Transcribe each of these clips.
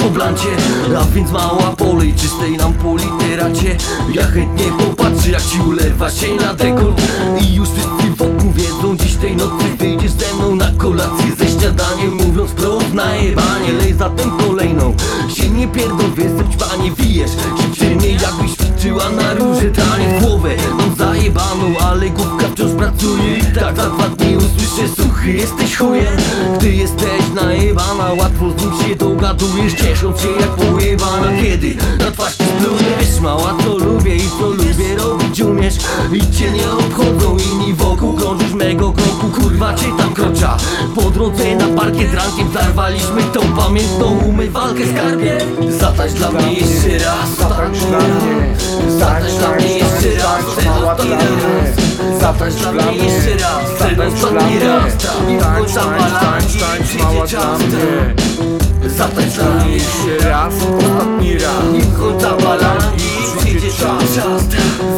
po blancie. A więc mała polej czystej nam po literacie. Ja chętnie popatrzę jak ci ulewa się na dekolt. I już wszyscy wokół wiedzą dziś tej nocy Wyjdziesz ze mną na kolację. Ze śniadaniem Mówiąc wprost na jebanie Lej zatem kolejną. Się nie pierdol, jestem ćwanie Wijesz. Się mnie jakbyś ćwiczyła na róże Tanie w głowę. Mam zajebaną Ale główka wciąż pracuje. I tak za dwa dni suchy Jesteś chujem, gdy jesteś najebana. Łatwo z nim się dogadujesz Ciesząc się jak pojebana. Kiedy na twarz ci splujesz Mała co lubię i co lubię robić umiesz. I cię nie obchodzą inni wokół Krążysz mego kroku, kurwa cię tam krocza. Po drodze na parkiet rankiem Zarwaliśmy tą pamiętną umywalkę. Skarbie Zataś dla mnie jeszcze raz. Zatańcz dla mnie. Zatańcz dla mnie jeszcze raz. Ostatni raz Zatańcz dla mnie jeszcze raz. Zatańcz dla mnie raz. Tańcz, tańcz, tańcz, tańcz, mała dla mnie. Zatańcz dla mnie. Jeszcze raz, ostatni raz. Końca balangi przyjdzie czas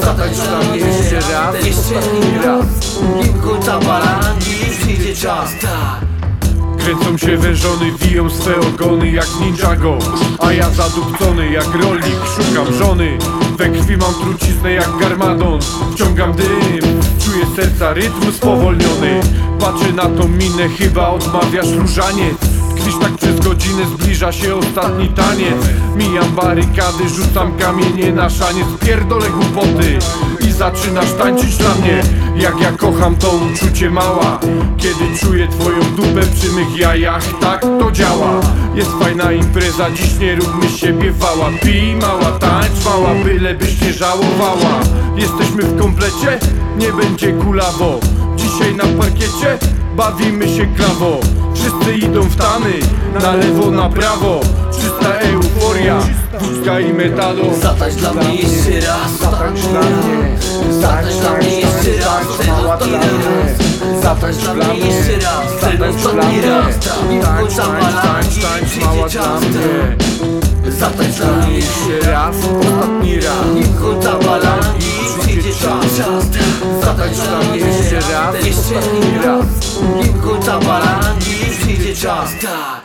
Zatańcz dla mnie jeszcze raz ostatni raz. końca balangi przyjdzie czas Tak Kręcą się wężony, wiją swe ogony jak Ninjago A ja zadupcony jak rolnik, szukam żony. We krwi mam truciznę jak Garmadon. Wciągam dym, czuję serca rytm spowolniony. Patrzę na tą minę, chyba odmawiasz różaniec Tkwisz tak przez godzinę, zbliża się ostatni taniec. Mijam barykady, rzucam kamienie na szaniec. Pierdolę głupoty i zaczynasz tańczyć dla mnie. Jak ja kocham to uczucie mała. Kiedy czuję twoją dupę przy mych jajach Tak to działa. Jest fajna impreza, dziś nie róbmy siebie wała. Pij mała, tańcz mała, byle byś nie żałowała. Jesteśmy w komplecie? Nie będzie kulawo. Dzisiaj na parkiecie bawimy się klawo. Wszyscy idą w tany, na lewo, na prawo. Czysta euforia, wódka i metalu. Zatańcz dla mnie jeszcze raz. Zatańcz dla mnie. Zatańcz dla mnie jeszcze raz. Chcę ostatni raz. Zatańcz dla mnie. jeszcze raz. Chcę ostatni raz. Nim końca balangi przyjdzie czas Zatańcz dla mnie jeszcze raz, ostatni raz. Nim końca balangi przyjdzie czas Mnie jeszcze raz Jeszcze raz Nim końca balangi przyjdzie czas. Tak